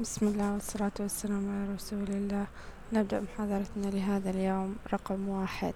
بسم الله والصلاة والسلام على رسول الله. نبدأ محاضرتنا لهذا اليوم. رقم واحد.